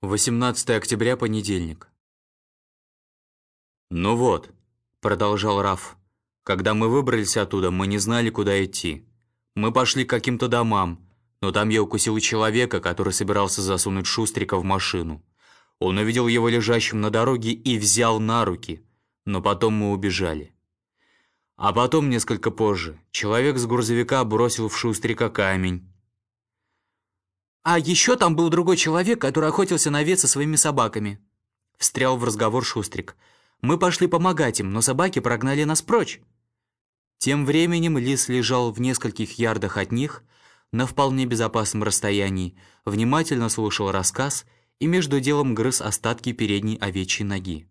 18 октября, понедельник. «Ну вот», — продолжал Раф, — «когда мы выбрались оттуда, мы не знали, куда идти. Мы пошли к каким-то домам, но там я укусил человека, который собирался засунуть Шустрика в машину. Он увидел его лежащим на дороге и взял на руки, но потом мы убежали. А потом, несколько позже, человек с грузовика бросил в Шустрика камень, «А еще там был другой человек, который охотился на овец со своими собаками», — встрял в разговор Шустрик. «Мы пошли помогать им, но собаки прогнали нас прочь». Тем временем лис лежал в нескольких ярдах от них, на вполне безопасном расстоянии, внимательно слушал рассказ и между делом грыз остатки передней овечьей ноги.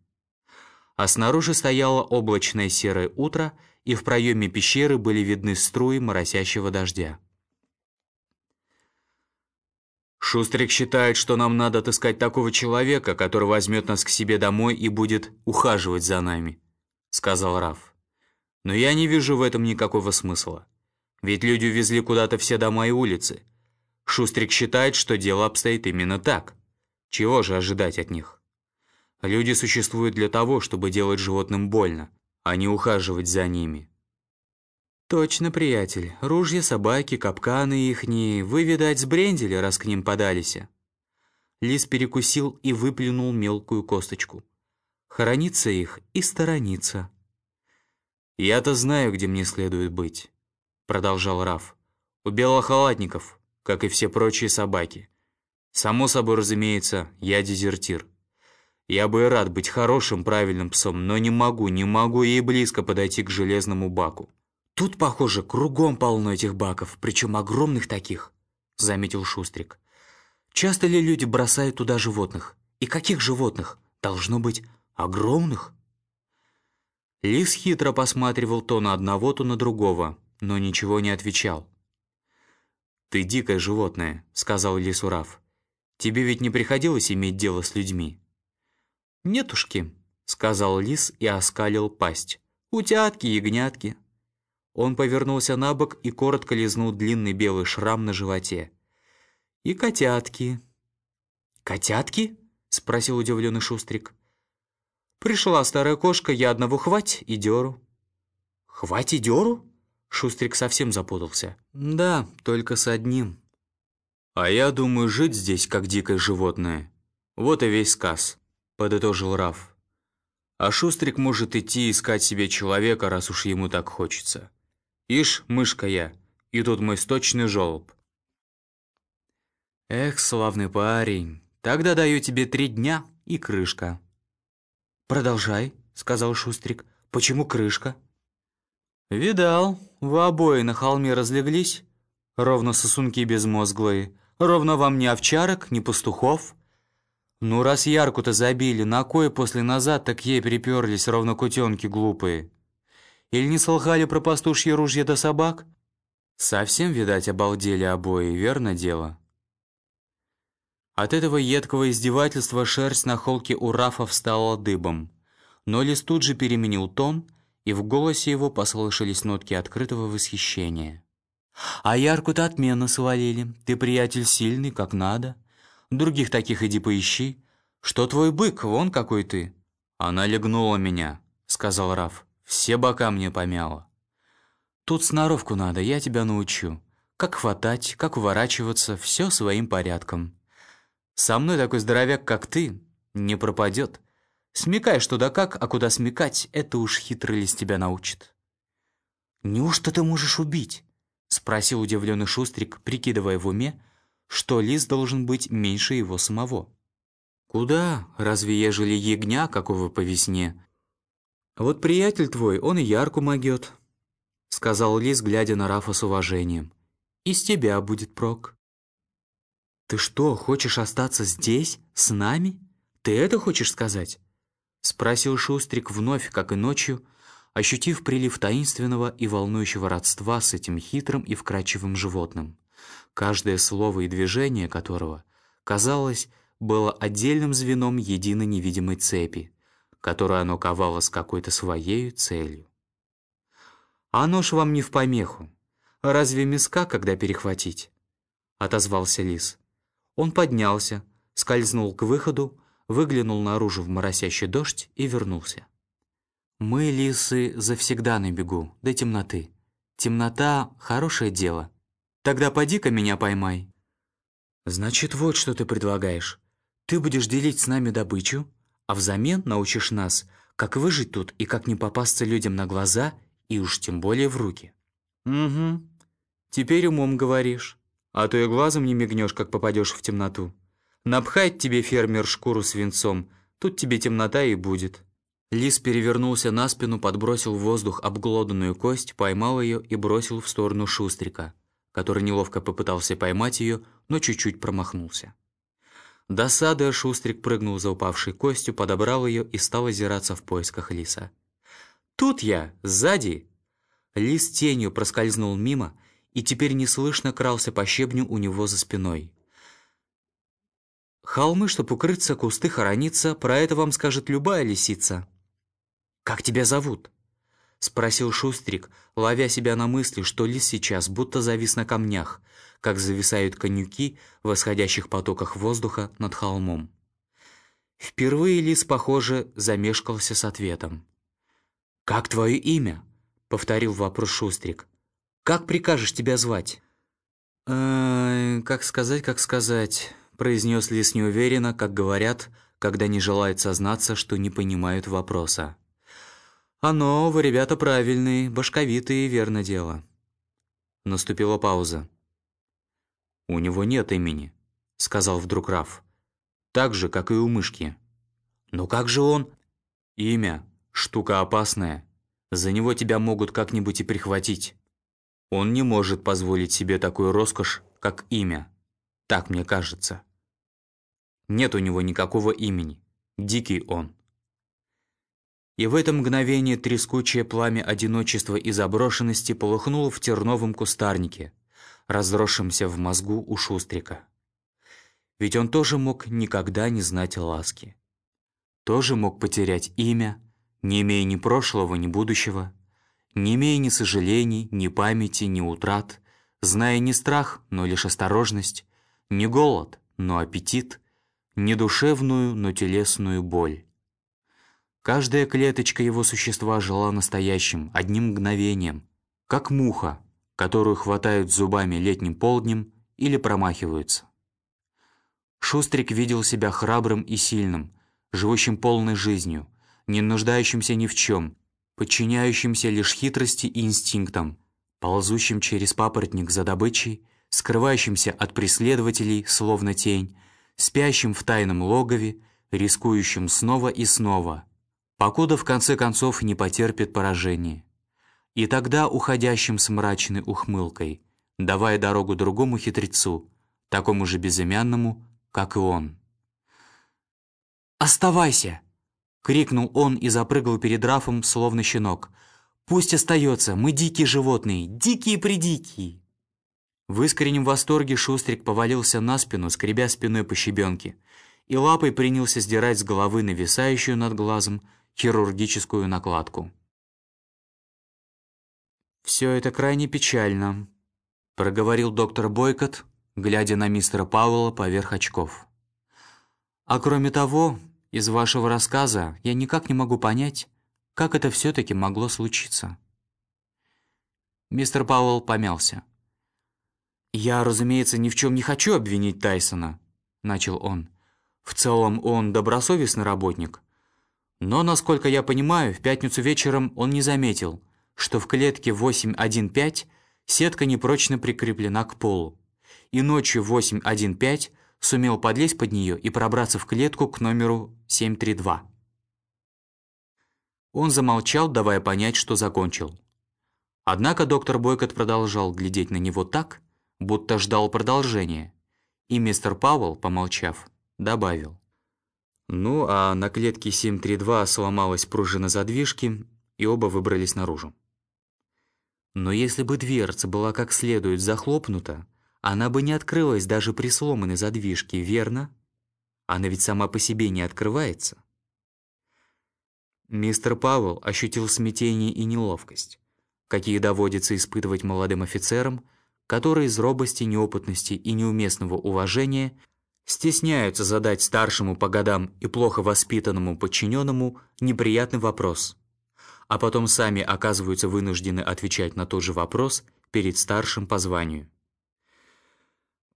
А снаружи стояло облачное серое утро, и в проеме пещеры были видны струи моросящего дождя. Шустрик считает, что нам надо отыскать такого человека, который возьмет нас к себе домой и будет ухаживать за нами», — сказал Раф. «Но я не вижу в этом никакого смысла. Ведь люди увезли куда-то все дома и улицы. Шустрик считает, что дело обстоит именно так. Чего же ожидать от них? Люди существуют для того, чтобы делать животным больно, а не ухаживать за ними». «Точно, приятель. Ружья, собаки, капканы ихние. Вы, видать, сбрендили, раз к ним подались». Лис перекусил и выплюнул мелкую косточку. Хоронится их и сторонится. «Я-то знаю, где мне следует быть», — продолжал Раф. «У белохалатников, как и все прочие собаки. Само собой, разумеется, я дезертир. Я бы и рад быть хорошим, правильным псом, но не могу, не могу и близко подойти к железному баку. «Тут, похоже, кругом полно этих баков, причем огромных таких», — заметил Шустрик. «Часто ли люди бросают туда животных? И каких животных? Должно быть, огромных?» Лис хитро посматривал то на одного, то на другого, но ничего не отвечал. «Ты дикое животное», — сказал Лисурав. «Тебе ведь не приходилось иметь дело с людьми?» «Нетушки», — сказал лис и оскалил пасть. «Утятки, ягнятки». Он повернулся на бок и коротко лизнул длинный белый шрам на животе. «И котятки». «Котятки?» — спросил удивленный Шустрик. «Пришла старая кошка, я одного хвать и дёру». «Хвать и дёру?» Шустрик совсем запутался. «Да, только с одним». «А я думаю, жить здесь, как дикое животное. Вот и весь сказ», — подытожил Раф. «А Шустрик может идти искать себе человека, раз уж ему так хочется». Ишь, мышка я, и тут мой сточный жолоб. Эх, славный парень, тогда даю тебе три дня и крышка. Продолжай, сказал Шустрик. Почему крышка? Видал, вы обои на холме разлеглись, ровно сосунки безмозглые, ровно вам ни овчарок, ни пастухов. Ну, раз ярку-то забили, на кое после назад так ей приперлись ровно кутенки глупые. Или не слыхали про пастушье ружье до собак? Совсем, видать, обалдели обои, верно дело?» От этого едкого издевательства шерсть на холке у Рафа встала дыбом. Но Лис тут же переменил тон, и в голосе его послышались нотки открытого восхищения. «А ярку-то отменно свалили. Ты, приятель, сильный, как надо. Других таких иди поищи. Что твой бык, вон какой ты!» «Она легнула меня», — сказал Раф. Все бока мне помяло. Тут сноровку надо, я тебя научу. Как хватать, как уворачиваться, все своим порядком. Со мной такой здоровяк, как ты, не пропадет. Смекай, что да как, а куда смекать, это уж хитрый лис тебя научит. «Неужто ты можешь убить?» — спросил удивленный Шустрик, прикидывая в уме, что лис должен быть меньше его самого. «Куда? Разве ежели ягня, какого по весне, «Вот приятель твой, он и ярку могет», — сказал Лис, глядя на Рафа с уважением. «Из тебя будет прок». «Ты что, хочешь остаться здесь, с нами? Ты это хочешь сказать?» — спросил Шустрик вновь, как и ночью, ощутив прилив таинственного и волнующего родства с этим хитрым и вкрадчивым животным, каждое слово и движение которого, казалось, было отдельным звеном единой невидимой цепи, которую оно ковало с какой-то своей целью. «А нож вам не в помеху. Разве миска, когда перехватить?» — отозвался лис. Он поднялся, скользнул к выходу, выглянул наружу в моросящий дождь и вернулся. «Мы, лисы, завсегда на бегу, до темноты. Темнота — хорошее дело. Тогда поди-ка меня поймай». «Значит, вот что ты предлагаешь. Ты будешь делить с нами добычу, а взамен научишь нас, как выжить тут и как не попасться людям на глаза и уж тем более в руки». «Угу. Теперь умом говоришь. А то и глазом не мигнешь, как попадешь в темноту. Напхать тебе фермер шкуру свинцом, тут тебе темнота и будет». Лис перевернулся на спину, подбросил в воздух обглоданную кость, поймал ее и бросил в сторону Шустрика, который неловко попытался поймать ее, но чуть-чуть промахнулся. Досадуя, Шустрик прыгнул за упавшей костью, подобрал ее и стал озираться в поисках лиса. «Тут я! Сзади!» Лис тенью проскользнул мимо и теперь неслышно крался по щебню у него за спиной. Холмы, чтоб укрыться, кусты хорониться, про это вам скажет любая лисица. «Как тебя зовут?» — спросил Шустрик, ловя себя на мысли, что лис сейчас будто завис на камнях, как зависают конюки в восходящих потоках воздуха над холмом. Впервые лис, похоже, замешкался с ответом. «Как твое имя?» — повторил вопрос Шустрик. «Как прикажешь тебя звать?» «Э, «Как сказать, как сказать», — произнес Лис неуверенно, как говорят, когда не желают сознаться, что не понимают вопроса. «Оно, вы, ребята, правильные, башковитые, верно дело». Наступила пауза. «У него нет имени», — сказал вдруг Раф. «Так же, как и у мышки». «Но как же он...» «Имя — штука опасная. За него тебя могут как-нибудь и прихватить». Он не может позволить себе такую роскошь, как имя. Так мне кажется. Нет у него никакого имени. Дикий он. И в это мгновение трескучее пламя одиночества и заброшенности полыхнуло в терновом кустарнике, разросшемся в мозгу у Шустрика. Ведь он тоже мог никогда не знать ласки. Тоже мог потерять имя, не имея ни прошлого, ни будущего, не имея ни сожалений, ни памяти, ни утрат, зная не страх, но лишь осторожность, не голод, но аппетит, не душевную, но телесную боль. Каждая клеточка его существа жила настоящим, одним мгновением, как муха, которую хватают зубами летним полднем или промахиваются. Шустрик видел себя храбрым и сильным, живущим полной жизнью, не нуждающимся ни в чем, подчиняющимся лишь хитрости и инстинктам, ползущим через папоротник за добычей, скрывающимся от преследователей, словно тень, спящим в тайном логове, рискующим снова и снова, покуда в конце концов не потерпит поражение. И тогда уходящим с мрачной ухмылкой, давая дорогу другому хитрецу, такому же безымянному, как и он. «Оставайся!» Крикнул он и запрыгал перед Рафом, словно щенок. «Пусть остается, мы дикие животные, дикие-предикие!» В искреннем восторге Шустрик повалился на спину, скребя спиной по щебенке, и лапой принялся сдирать с головы нависающую над глазом хирургическую накладку. «Все это крайне печально», — проговорил доктор Бойкот, глядя на мистера Пауэлла поверх очков. «А кроме того, из вашего рассказа я никак не могу понять, как это все-таки могло случиться». Мистер Пауэлл помялся. «Я, разумеется, ни в чем не хочу обвинить Тайсона», — начал он. «В целом он добросовестный работник. Но, насколько я понимаю, в пятницу вечером он не заметил, что в клетке 815 сетка непрочно прикреплена к полу, и ночью 815 сумел подлезть под нее и пробраться в клетку к номеру 732. Он замолчал, давая понять, что закончил. Однако доктор Бойкот продолжал глядеть на него так, будто ждал продолжения, и мистер Пауэлл, помолчав, добавил. Ну, а на клетке 732 сломалась пружина задвижки, и оба выбрались наружу. Но если бы дверца была как следует захлопнута, она бы не открылась даже при сломанной задвижке, верно? Она ведь сама по себе не открывается. Мистер Пауэлл ощутил смятение и неловкость, какие доводится испытывать молодым офицерам, которые из робости, неопытности и неуместного уважения стесняются задать старшему по годам и плохо воспитанному подчиненному неприятный вопрос, а потом сами оказываются вынуждены отвечать на тот же вопрос перед старшим по званию.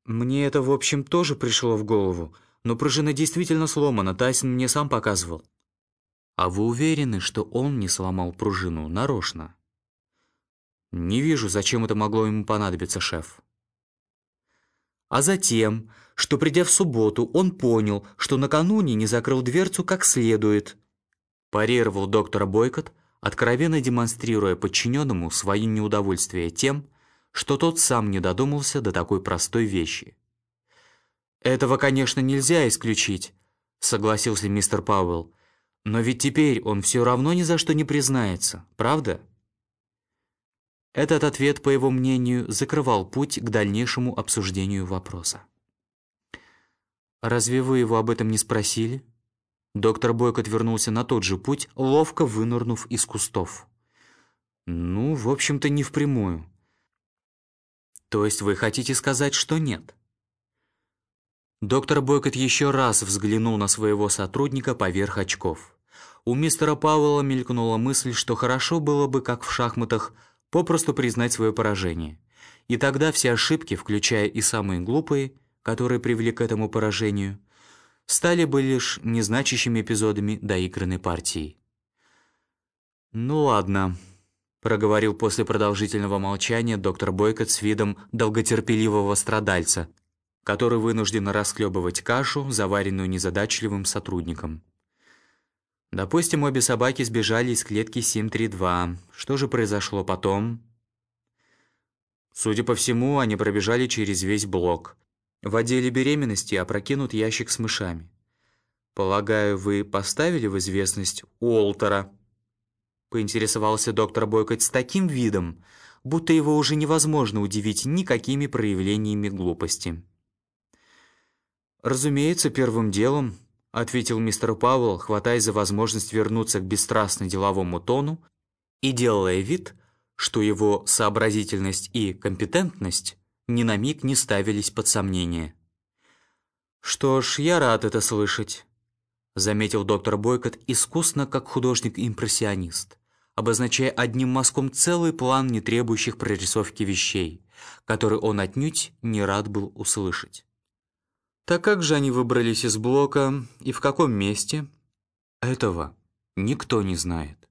Мне это, в общем, тоже пришло в голову, но пружина действительно сломана, Тайсон мне сам показывал. А вы уверены, что он не сломал пружину нарочно? Не вижу, зачем это могло ему понадобиться, шеф а затем, что, придя в субботу, он понял, что накануне не закрыл дверцу как следует. Парировал доктора Бойкот, откровенно демонстрируя подчиненному свое неудовольствие тем, что тот сам не додумался до такой простой вещи. «Этого, конечно, нельзя исключить», — согласился мистер Пауэлл. «Но ведь теперь он все равно ни за что не признается, правда?» Этот ответ, по его мнению, закрывал путь к дальнейшему обсуждению вопроса. «Разве вы его об этом не спросили?» Доктор Бойкот вернулся на тот же путь, ловко вынырнув из кустов. «Ну, в общем-то, не впрямую». «То есть вы хотите сказать, что нет?» Доктор Бойкот еще раз взглянул на своего сотрудника поверх очков. У мистера Пауэлла мелькнула мысль, что хорошо было бы, как в шахматах, попросту признать свое поражение. И тогда все ошибки, включая и самые глупые, которые привели к этому поражению, стали бы лишь незначащими эпизодами доигранной партии. «Ну ладно», — проговорил после продолжительного молчания доктор Бойкот с видом долготерпеливого страдальца, который вынужден расхлебывать кашу, заваренную незадачливым сотрудником. Допустим, обе собаки сбежали из клетки 732. Что же произошло потом? Судя по всему, они пробежали через весь блок. В отделе беременности опрокинут ящик с мышами. Полагаю, вы поставили в известность Уолтера? Поинтересовался доктор Бойкот с таким видом, будто его уже невозможно удивить никакими проявлениями глупости. Разумеется, первым делом — ответил мистер Пауэлл, хватаясь за возможность вернуться к бесстрастно деловому тону и делая вид, что его сообразительность и компетентность ни на миг не ставились под сомнение. «Что ж, я рад это слышать», — заметил доктор Бойкот искусно, как художник-импрессионист, обозначая одним мазком целый план не требующих прорисовки вещей, который он отнюдь не рад был услышать. Так как же они выбрались из блока и в каком месте? Этого никто не знает.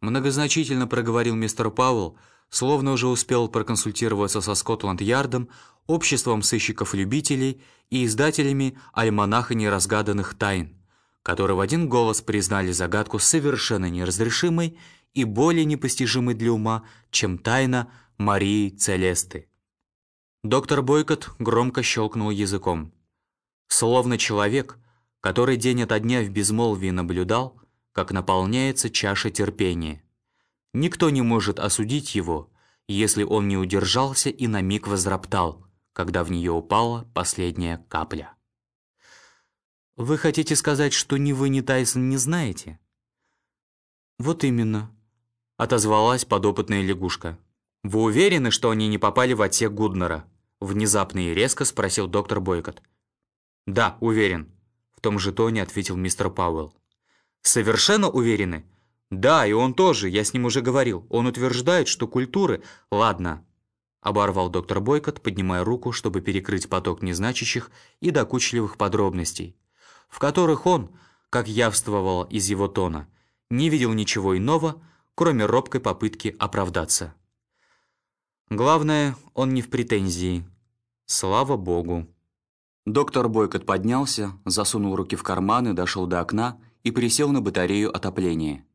Многозначительно проговорил мистер Пауэлл, словно уже успел проконсультироваться со Скотланд-Ярдом, обществом сыщиков-любителей и издателями альманаха неразгаданных тайн, которые в один голос признали загадку совершенно неразрешимой и более непостижимой для ума, чем тайна Марии Целесты. Доктор Бойкот громко щелкнул языком. Словно человек, который день ото дня в безмолвии наблюдал, как наполняется чаша терпения. Никто не может осудить его, если он не удержался и на миг возроптал, когда в нее упала последняя капля. «Вы хотите сказать, что ни вы, ни Тайсон не знаете?» «Вот именно», — отозвалась подопытная лягушка. «Вы уверены, что они не попали в отсек Гуднера?» Внезапно и резко спросил доктор Бойкот. «Да, уверен», — в том же тоне ответил мистер Пауэлл. «Совершенно уверены?» «Да, и он тоже, я с ним уже говорил. Он утверждает, что культуры...» «Ладно», — оборвал доктор Бойкот, поднимая руку, чтобы перекрыть поток незначащих и докучливых подробностей, в которых он, как явствовал из его тона, не видел ничего иного, кроме робкой попытки оправдаться. Главное, он не в претензии. Слава богу. Доктор Бойкот поднялся, засунул руки в карманы, дошел до окна и присел на батарею отопления.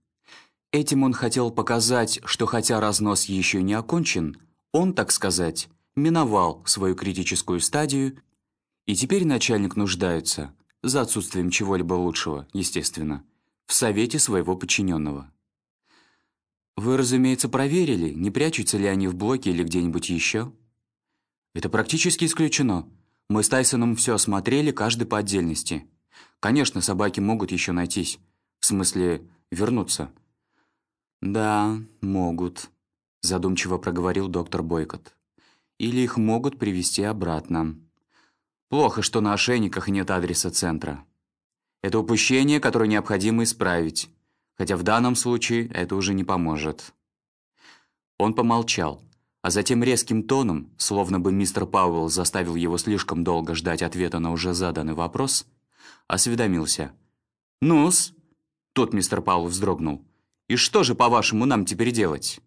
Этим он хотел показать, что хотя разнос еще не окончен, он, так сказать, миновал свою критическую стадию, и теперь начальник нуждается, за отсутствием чего-либо лучшего, естественно, в совете своего подчиненного. Вы, разумеется, проверили, не прячутся ли они в блоке или где-нибудь еще? Это практически исключено. Мы с Тайсоном все осмотрели, каждый по отдельности. Конечно, собаки могут еще найтись. В смысле, вернуться. «Да, могут», — задумчиво проговорил доктор Бойкот. «Или их могут привести обратно. Плохо, что на ошейниках нет адреса центра. Это упущение, которое необходимо исправить, хотя в данном случае это уже не поможет». Он помолчал, а затем резким тоном, словно бы мистер Пауэлл заставил его слишком долго ждать ответа на уже заданный вопрос, осведомился. «Ну-с?» Тут мистер Пауэлл вздрогнул. «И что же, по-вашему, нам теперь делать?»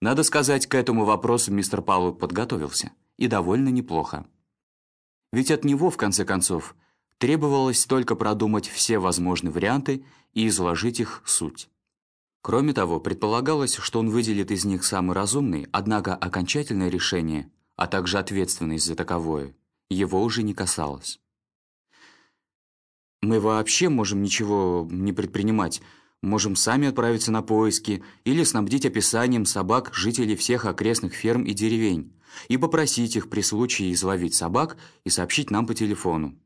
Надо сказать, к этому вопросу мистер Пауэлл подготовился. И довольно неплохо. Ведь от него, в конце концов, требовалось только продумать все возможные варианты и изложить их суть. Кроме того, предполагалось, что он выделит из них самый разумный, однако окончательное решение, а также ответственность за таковое, его уже не касалось. «Мы вообще можем ничего не предпринимать, можем сами отправиться на поиски или снабдить описанием собак жителей всех окрестных ферм и деревень и попросить их при случае изловить собак и сообщить нам по телефону.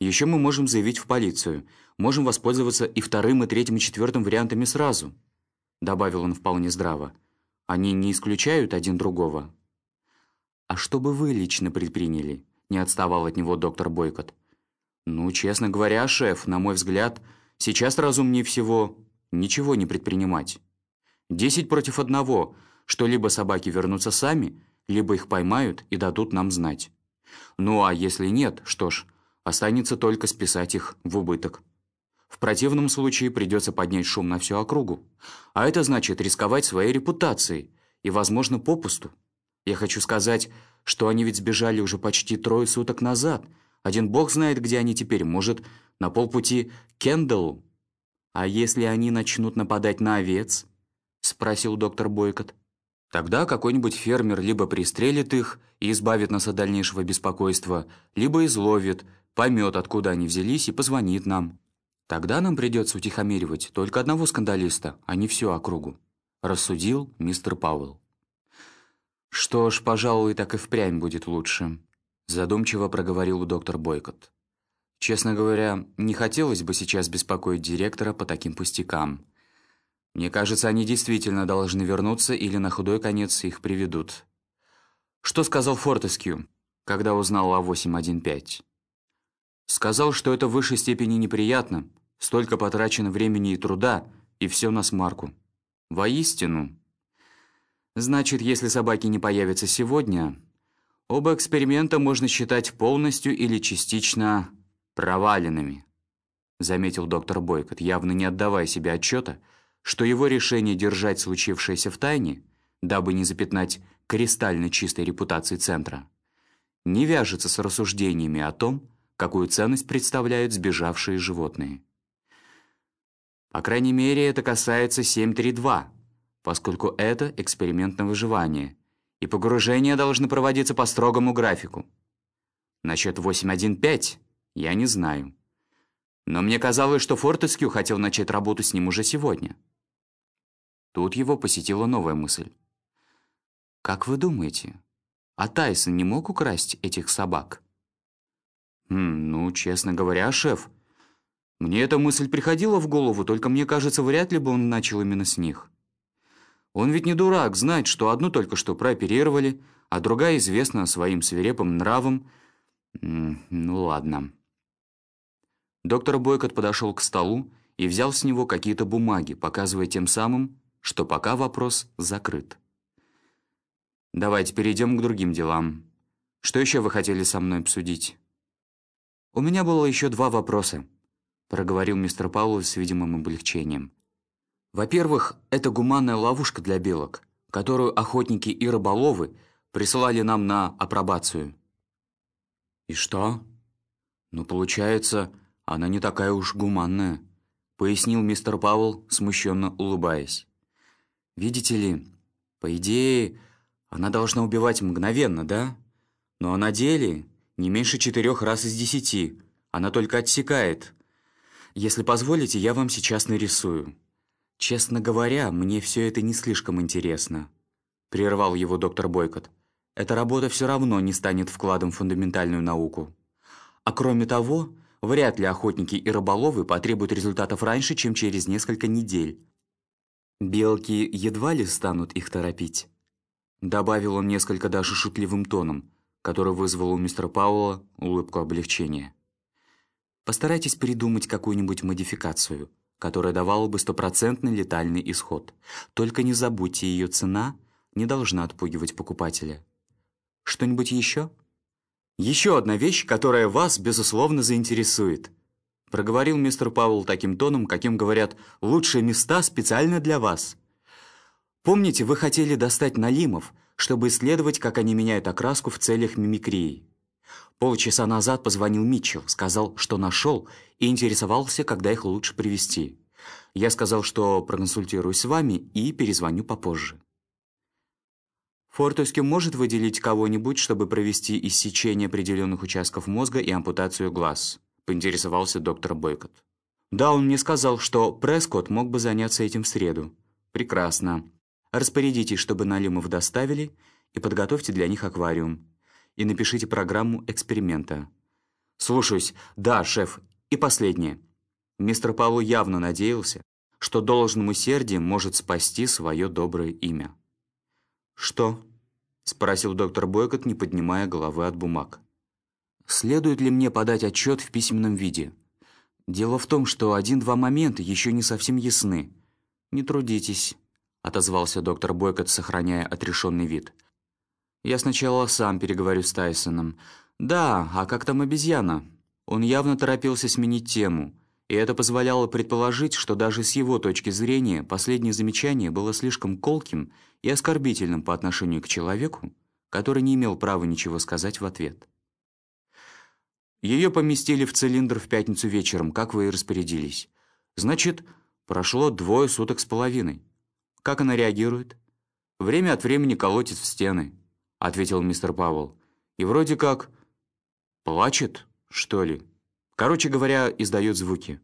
Еще мы можем заявить в полицию. Можем воспользоваться и вторым, и третьим, и четвертым вариантами сразу», добавил он вполне здраво. «Они не исключают один другого». «А что бы вы лично предприняли?» не отставал от него доктор Бойкот. «Ну, честно говоря, шеф, на мой взгляд, сейчас разумнее всего ничего не предпринимать. Десять против одного, что либо собаки вернутся сами, либо их поймают и дадут нам знать. Ну, а если нет, что ж, Останется только списать их в убыток. В противном случае придется поднять шум на всю округу. А это значит рисковать своей репутацией и, возможно, попусту. Я хочу сказать, что они ведь сбежали уже почти трое суток назад. Один бог знает, где они теперь, может, на полпути к Кендаллу. «А если они начнут нападать на овец?» — спросил доктор Бойкот. Тогда какой-нибудь фермер либо пристрелит их и избавит нас от дальнейшего беспокойства, либо изловит, поймет, откуда они взялись, и позвонит нам. Тогда нам придется утихомиривать только одного скандалиста, а не всю округу», — рассудил мистер Пауэлл. «Что ж, пожалуй, так и впрямь будет лучше», — задумчиво проговорил доктор Бойкот. «Честно говоря, не хотелось бы сейчас беспокоить директора по таким пустякам. Мне кажется, они действительно должны вернуться или на худой конец их приведут». «Что сказал Фортескью, когда узнал о 815?» Сказал, что это в высшей степени неприятно, столько потрачено времени и труда, и все на смарку. Воистину. Значит, если собаки не появятся сегодня, оба эксперимента можно считать полностью или частично проваленными, заметил доктор Бойкот, явно не отдавая себе отчета, что его решение держать случившееся в тайне, дабы не запятнать кристально чистой репутации Центра, не вяжется с рассуждениями о том, какую ценность представляют сбежавшие животные. По крайней мере, это касается 732, поскольку это эксперимент на выживание, и погружения должны проводиться по строгому графику. Насчет 815 я не знаю. Но мне казалось, что Фортескью хотел начать работу с ним уже сегодня. Тут его посетила новая мысль. «Как вы думаете, а Тайсон не мог украсть этих собак?» «Ну, честно говоря, шеф, мне эта мысль приходила в голову, только мне кажется, вряд ли бы он начал именно с них. Он ведь не дурак, знает, что одну только что прооперировали, а другая известна своим свирепым нравом. Ну, ладно». Доктор Бойкот подошел к столу и взял с него какие-то бумаги, показывая тем самым, что пока вопрос закрыт. «Давайте перейдем к другим делам. Что еще вы хотели со мной обсудить?» «У меня было еще два вопроса», — проговорил мистер Пауэлл с видимым облегчением. «Во-первых, это гуманная ловушка для белок, которую охотники и рыболовы присылали нам на апробацию». «И что?» «Ну, получается, она не такая уж гуманная», — пояснил мистер Пауэлл, смущенно улыбаясь. «Видите ли, по идее, она должна убивать мгновенно, да? Но на деле не меньше четырех раз из десяти. Она только отсекает. Если позволите, я вам сейчас нарисую. Честно говоря, мне все это не слишком интересно. Прервал его доктор Бойкот. Эта работа все равно не станет вкладом в фундаментальную науку. А кроме того, вряд ли охотники и рыболовы потребуют результатов раньше, чем через несколько недель. Белки едва ли станут их торопить. Добавил он несколько даже шутливым тоном – который вызвал у мистера Пауэлла улыбку облегчения. «Постарайтесь придумать какую-нибудь модификацию, которая давала бы стопроцентный летальный исход. Только не забудьте, ее цена не должна отпугивать покупателя. Что-нибудь еще?» «Еще одна вещь, которая вас, безусловно, заинтересует», проговорил мистер Пауэлл таким тоном, каким говорят «лучшие места специально для вас». Помните, вы хотели достать налимов, чтобы исследовать, как они меняют окраску в целях мимикрии. Полчаса назад позвонил Митчелл, сказал, что нашел, и интересовался, когда их лучше привезти. Я сказал, что проконсультируюсь с вами и перезвоню попозже. Фортуски может выделить кого-нибудь, чтобы провести иссечение определенных участков мозга и ампутацию глаз, поинтересовался доктор Бойкот. Да, он мне сказал, что Прескотт мог бы заняться этим в среду. Прекрасно. Распорядитесь, чтобы налимов доставили, и подготовьте для них аквариум. И напишите программу эксперимента. Слушаюсь. Да, шеф. И последнее. Мистер Павло явно надеялся, что должным усердием может спасти свое доброе имя. «Что?» — спросил доктор Бойкот, не поднимая головы от бумаг. «Следует ли мне подать отчет в письменном виде? Дело в том, что один-два момента еще не совсем ясны. Не трудитесь» отозвался доктор Бойкот, сохраняя отрешенный вид. «Я сначала сам переговорю с Тайсоном. Да, а как там обезьяна?» Он явно торопился сменить тему, и это позволяло предположить, что даже с его точки зрения последнее замечание было слишком колким и оскорбительным по отношению к человеку, который не имел права ничего сказать в ответ. Ее поместили в цилиндр в пятницу вечером, как вы и распорядились. Значит, прошло двое суток с половиной. Как она реагирует? Время от времени колотит в стены, ответил мистер Пауэлл. И вроде как плачет, что ли. Короче говоря, издает звуки.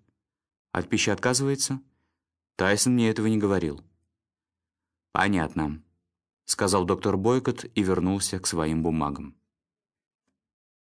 От пищи отказывается? Тайсон мне этого не говорил. Понятно, сказал доктор Бойкот и вернулся к своим бумагам.